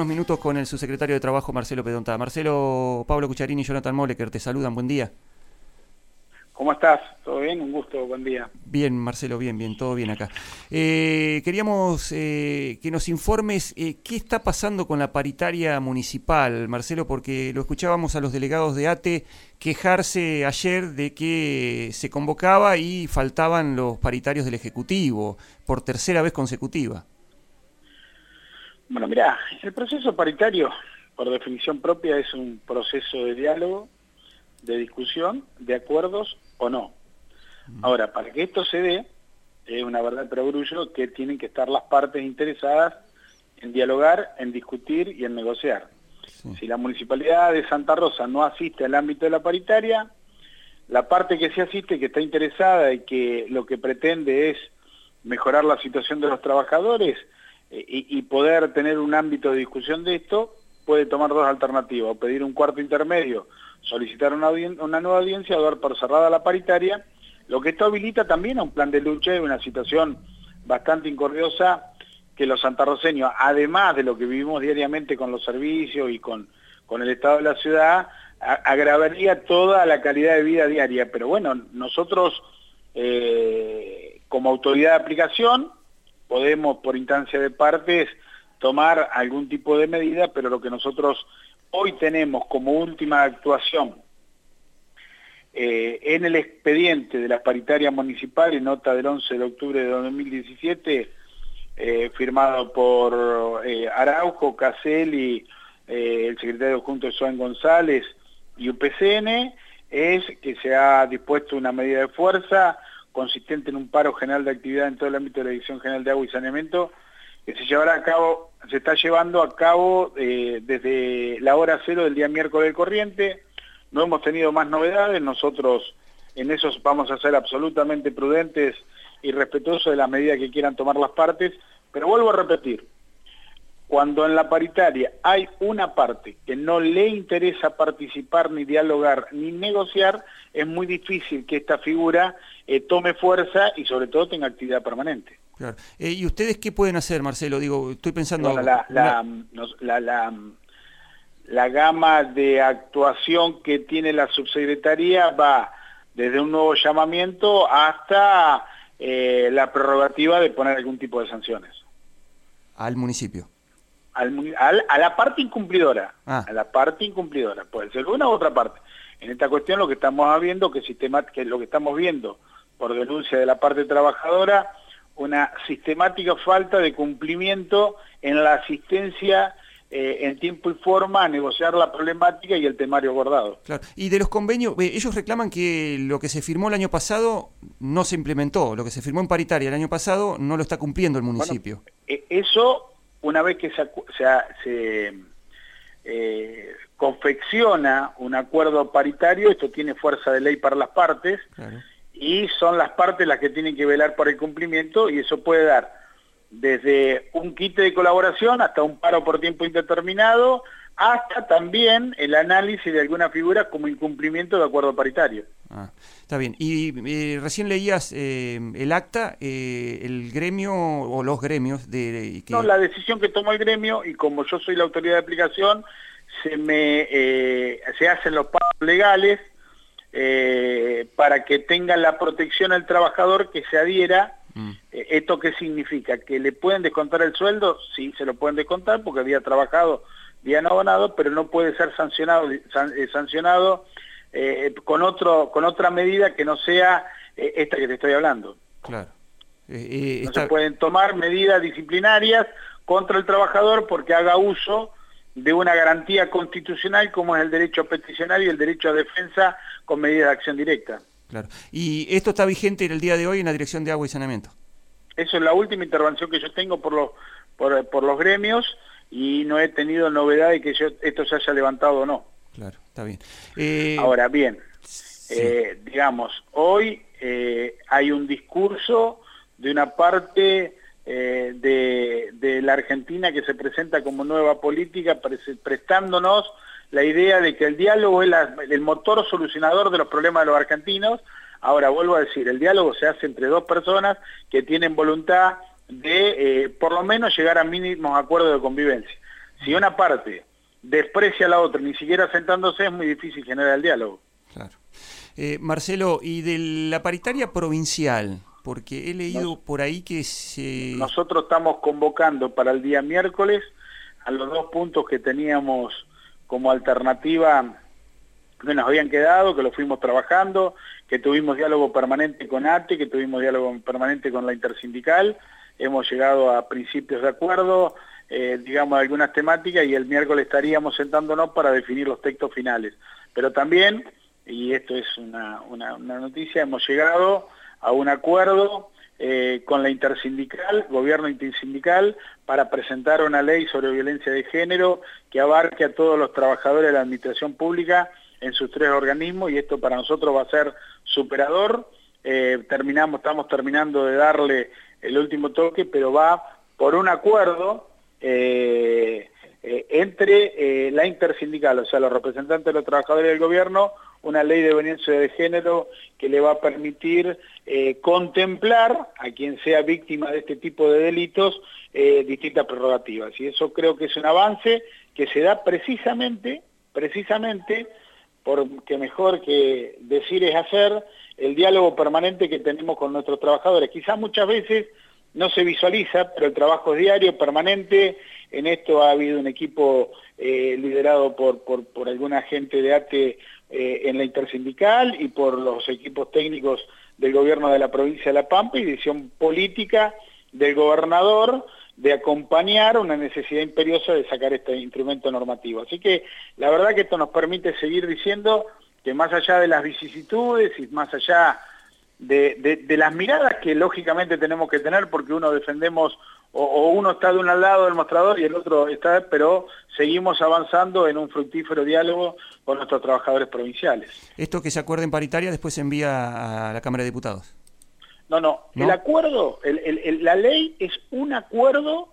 Unos minutos con el subsecretario de Trabajo, Marcelo Pedonta. Marcelo, Pablo Cucharini y Jonathan Moleker te saludan. Buen día. ¿Cómo estás? ¿Todo bien? Un gusto, buen día. Bien, Marcelo, bien, bien, todo bien acá. Eh, queríamos eh, que nos informes eh, qué está pasando con la paritaria municipal, Marcelo, porque lo escuchábamos a los delegados de ATE quejarse ayer de que se convocaba y faltaban los paritarios del Ejecutivo por tercera vez consecutiva. Bueno, mira, el proceso paritario, por definición propia, es un proceso de diálogo, de discusión, de acuerdos o no. Ahora, para que esto se dé, es una verdad perogrullo que tienen que estar las partes interesadas en dialogar, en discutir y en negociar. Si la Municipalidad de Santa Rosa no asiste al ámbito de la paritaria, la parte que sí asiste, que está interesada y que lo que pretende es mejorar la situación de los trabajadores, eh, y, poder tener un ámbito de discusión de esto, puede tomar dos alternativas, o pedir un cuarto intermedio, solicitar una, nueva audiencia o dar por cerrada la paritaria, lo que esto habilita también a un plan de lucha y una situación bastante incorriosa que los santarroceños, además de lo que vivimos diariamente con los servicios y con, con el estado de la ciudad, agravaría toda la calidad de vida diaria. Pero bueno, nosotros eh, como autoridad de aplicación podemos por instancia de partes tomar algún tipo de medida, pero lo que nosotros hoy tenemos como última actuación eh, en el expediente de la paritaria municipal, en nota del 11 de octubre de 2017, eh, firmado por eh, Araujo, Caselli, el secretario junto de Juan González y UPCN, es que se ha dispuesto una medida de fuerza consistente en un paro general de actividad en todo el ámbito de la Dirección General de Agua y Saneamiento, que se llevará a cabo, se está llevando a cabo eh, desde la hora cero del día miércoles corriente. No hemos tenido más novedades, nosotros en eso vamos a ser absolutamente prudentes y respetuosos de las medidas que quieran tomar las partes, pero vuelvo a repetir, cuando en la paritaria hay una parte que no le interesa participar, ni dialogar, ni negociar, es muy difícil que esta figura eh, tome fuerza y sobre todo tenga actividad permanente. Claro. Eh, ¿Y ustedes qué pueden hacer, Marcelo? Digo, estoy pensando... la, la, la, la, gama de actuación que tiene la subsecretaría va desde un nuevo llamamiento hasta eh, la prerrogativa de poner algún tipo de sanciones. Al municipio a la parte incumplidora, ah. a la parte incumplidora, puede ser una u otra parte. En esta cuestión lo que estamos viendo, que, sistema, que lo que estamos viendo por denuncia de la parte trabajadora, una sistemática falta de cumplimiento en la asistencia eh, en tiempo y forma a negociar la problemática y el temario abordado. Claro. Y de los convenios, eh, ellos reclaman que lo que se firmó el año pasado no se implementó, lo que se firmó en paritaria el año pasado no lo está cumpliendo el municipio. E, eso una vez que se, eh, confecciona un acuerdo paritario, esto tiene fuerza de ley para las partes, y son las partes las que tienen que velar por el cumplimiento, y eso puede dar desde un kit de colaboración hasta un paro por tiempo indeterminado, hasta también el análisis de alguna figura como incumplimiento de acuerdo paritario. Ah, está bien. Y eh, recién leías eh, el acta, eh, el gremio o los gremios de... No, la decisión que tomó el gremio y como yo soy la autoridad de aplicación, se, me, se hacen los pagos legales para que tenga la protección al trabajador que se adhiera mm. ¿Esto qué significa? ¿Que le pueden descontar el sueldo? Sí, se lo pueden descontar porque había trabajado no abonado, pero no puede ser sancionado, sancionado eh, con, otro, con otra medida que no sea eh, esta que te estoy hablando. Claro. Eh, no se pueden tomar medidas disciplinarias contra el trabajador porque haga uso de una garantía constitucional como es el derecho a peticionar y el derecho a defensa con medidas de acción directa. Claro. ¿Y esto está vigente en el día de hoy en la Dirección de Agua y Saneamiento? Eso es la última intervención que yo tengo por los, por, por los gremios y no he tenido novedad de que yo, esto se haya levantado o no. Claro, está bien. Eh, Ahora bien, eh, digamos, hoy eh, hay un discurso de una parte de, de, la Argentina que se presenta como nueva política, prestándonos la idea de que el diálogo es el motor solucionador de los problemas de los argentinos. Ahora, vuelvo a decir, el diálogo se hace entre dos personas que tienen voluntad de por lo menos llegar a mínimos acuerdos de convivencia. Si una parte desprecia a la otra, ni siquiera sentándose, es muy difícil generar el diálogo. Claro. Eh, Marcelo, y de la paritaria provincial, porque he leído por ahí que se... Nosotros estamos convocando para el día miércoles a los dos puntos que teníamos como alternativa que nos habían quedado, que lo fuimos trabajando, que tuvimos diálogo permanente con ATE, que tuvimos diálogo permanente con la intersindical, hemos llegado a principios de acuerdo, eh, digamos, algunas temáticas y el miércoles estaríamos sentándonos para definir los textos finales. Pero también, y esto es una, una, noticia, hemos llegado a un acuerdo eh, con la intersindical, gobierno intersindical, para presentar una ley sobre violencia de género que abarque a todos los trabajadores de la administración pública en sus tres organismos y esto para nosotros va a ser superador. Eh, terminamos, estamos terminando de darle el último toque, pero va por un acuerdo eh, eh, entre la intersindical, o sea, los representantes de los trabajadores del gobierno, una ley de violencia de género que le va a permitir contemplar a quien sea víctima de este tipo de delitos distintas prerrogativas. Y eso creo que es un avance que se da precisamente, precisamente porque mejor que decir es hacer, el diálogo permanente que tenemos con nuestros trabajadores. Quizás muchas veces no se visualiza, pero el trabajo es diario, permanente. En esto ha habido un equipo eh, liderado por, por, alguna gente de ATE eh, en la intersindical y por los equipos técnicos del gobierno de la provincia de La Pampa y decisión política del gobernador de acompañar una necesidad imperiosa de sacar este instrumento normativo. Así que la verdad que esto nos permite seguir diciendo que más allá de las vicisitudes y más allá de, las miradas que lógicamente tenemos que tener porque uno defendemos o, uno está de un lado del mostrador y el otro está, pero seguimos avanzando en un fructífero diálogo con nuestros trabajadores provinciales. Esto que se acuerda en paritaria después se envía a la Cámara de Diputados. No, no, el acuerdo, la ley es un acuerdo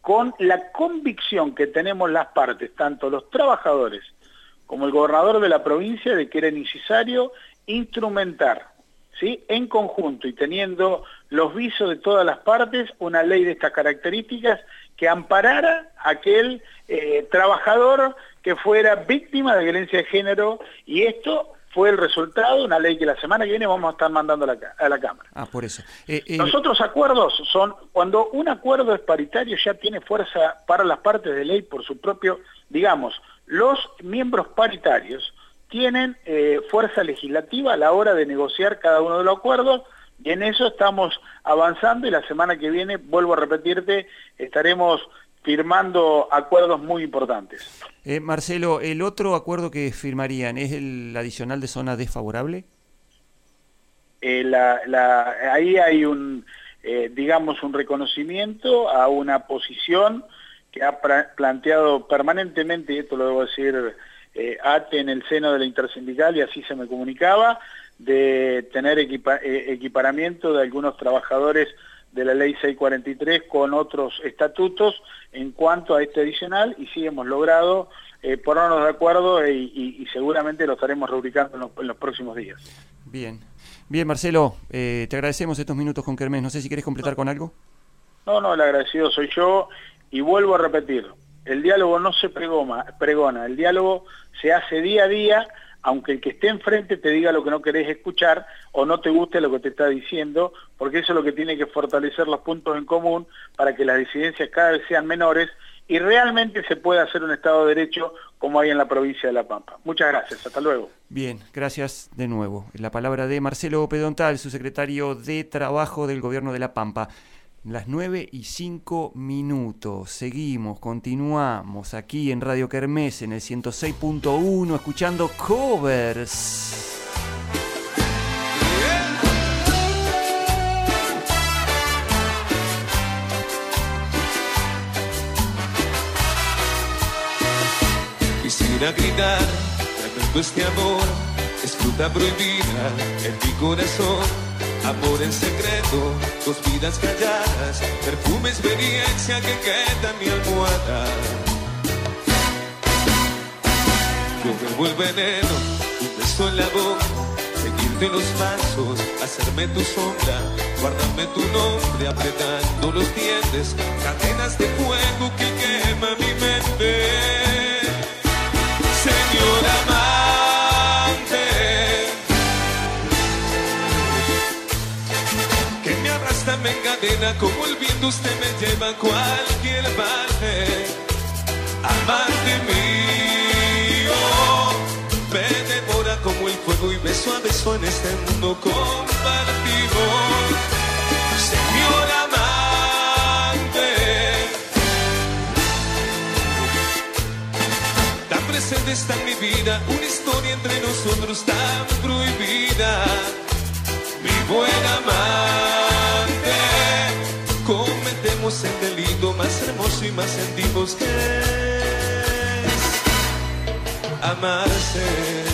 con la convicción que tenemos las partes, tanto los trabajadores como el gobernador de la provincia, de que era necesario instrumentar, ¿sí? en conjunto y teniendo los visos de todas las partes, una ley de estas características que amparara a aquel eh, trabajador que fuera víctima de violencia de género y esto fue el resultado de una ley que la semana que viene vamos a estar mandando a la, a la Cámara. Ah, por eso. Eh, eh, Los otros acuerdos son, cuando un acuerdo es paritario ya tiene fuerza para las partes de ley por su propio, digamos, los miembros paritarios tienen eh, fuerza legislativa a la hora de negociar cada uno de los acuerdos y en eso estamos avanzando y la semana que viene, vuelvo a repetirte, estaremos firmando acuerdos muy importantes. Eh, Marcelo, ¿el otro acuerdo que firmarían es el adicional de zona desfavorable? Eh, ahí hay un, eh, digamos, un reconocimiento a una posición que ha planteado permanentemente, y esto lo debo decir, ATE en el seno de la intersindical, y así se me comunicaba, de tener equiparamiento de algunos trabajadores de la ley 643 con otros estatutos en cuanto a este adicional y sí hemos logrado eh, ponernos de acuerdo y, seguramente lo estaremos rubricando en los, próximos días. Bien, bien Marcelo, eh, te agradecemos estos minutos con Kermés, no sé si quieres completar con algo. No, no, el agradecido soy yo y vuelvo a repetir, el diálogo no se pregona, el diálogo se hace día a día aunque el que esté enfrente te diga lo que no querés escuchar o no te guste lo que te está diciendo, porque eso es lo que tiene que fortalecer los puntos en común para que las disidencias cada vez sean menores y realmente se pueda hacer un Estado de Derecho como hay en la provincia de La Pampa. Muchas gracias, hasta luego. Bien, gracias de nuevo. La palabra de Marcelo Pedontal, su secretario de Trabajo del Gobierno de La Pampa. Las 9 y 5 minutos. Seguimos, continuamos aquí en Radio Kermés en el 106.1 escuchando covers. Quisiera gritar, tanto este amor es fruta prohibida en mi corazón Amor en secreto, dos vidas calladas, perfume, experiencia que queda en mi almohada. Yo bebo el veneno, un beso en la boca, seguir seguirte los pasos, hacerme tu sombra, guardarme tu nombre, apretando los dientes, cadenas de fuego que como el viento usted me lleva a cualquier parte. Amante mío, me devora como el fuego y beso a beso en este mundo compartido. Señor amante, tan presente está en mi vida una historia entre nosotros tan prohibida. Mi buen amante, hermoso y más sentimos que amarse.